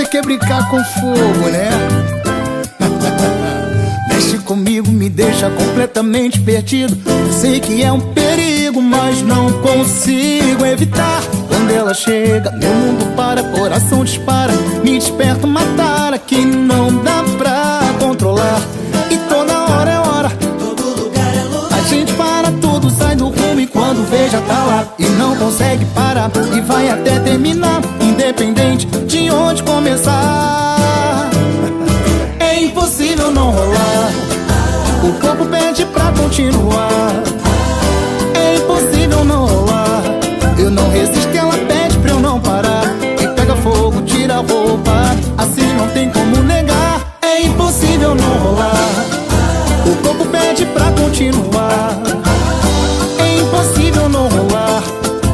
Você quer brincar com fogo, né? Mexe comigo, me deixa completamente perdido. Eu sei que é um perigo, mas não consigo evitar. Quando ela chega, meu mundo para, coração dispara. Me desperta uma tara que não dá pra controlar. E toda hora é hora, todo lugar é lugar. A gente para tudo, sai do rumo e quando vê já tá lá. E não consegue parar, e vai até terminar. Independente de onde começar. É impossível não rolar. O corpo pede pra continuar. É impossível não rolar. Eu não resisto, ela pede pra eu não parar. E pega fogo, tira a roupa. Assim não tem como negar. É impossível não rolar. O corpo pede pra continuar. É impossível não rolar.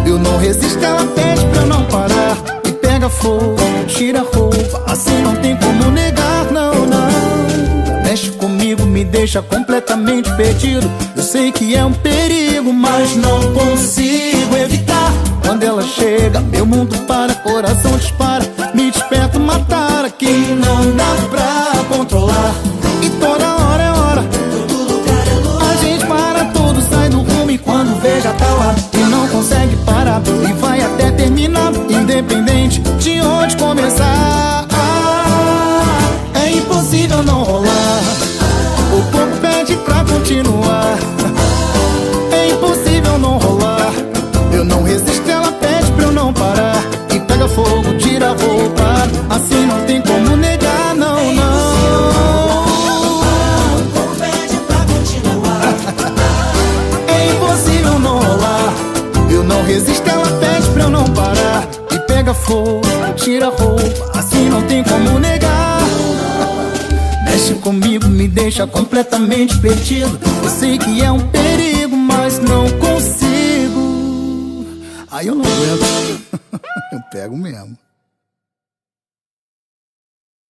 Eu não resisto, ela pede pra eu não parar. E pega fogo, tira a roupa. Assim não tem como negar, não, não. Mexe comigo, me deixa completamente perdido. Eu sei que é um perigo, mas não consigo evitar. Quando ela chega, meu mundo para, coração dispara. Me desperta uma tara que não dá pra controlar. E toda hora é hora, a gente para tudo, sai do rumo e quando vê já tá lá. E não consegue parar, e vai até terminar, independente de onde pega fogo, tira a roupa. Assim não tem como negar, não, não. É impossível não rolar. Eu não resisto, ela pede pra eu não parar. E pega fogo, tira a roupa. Assim não tem como negar. Mexe comigo, me deixa completamente perdido. Eu sei que é um perigo, mas não consigo. Aí eu não aguento. Pego mesmo.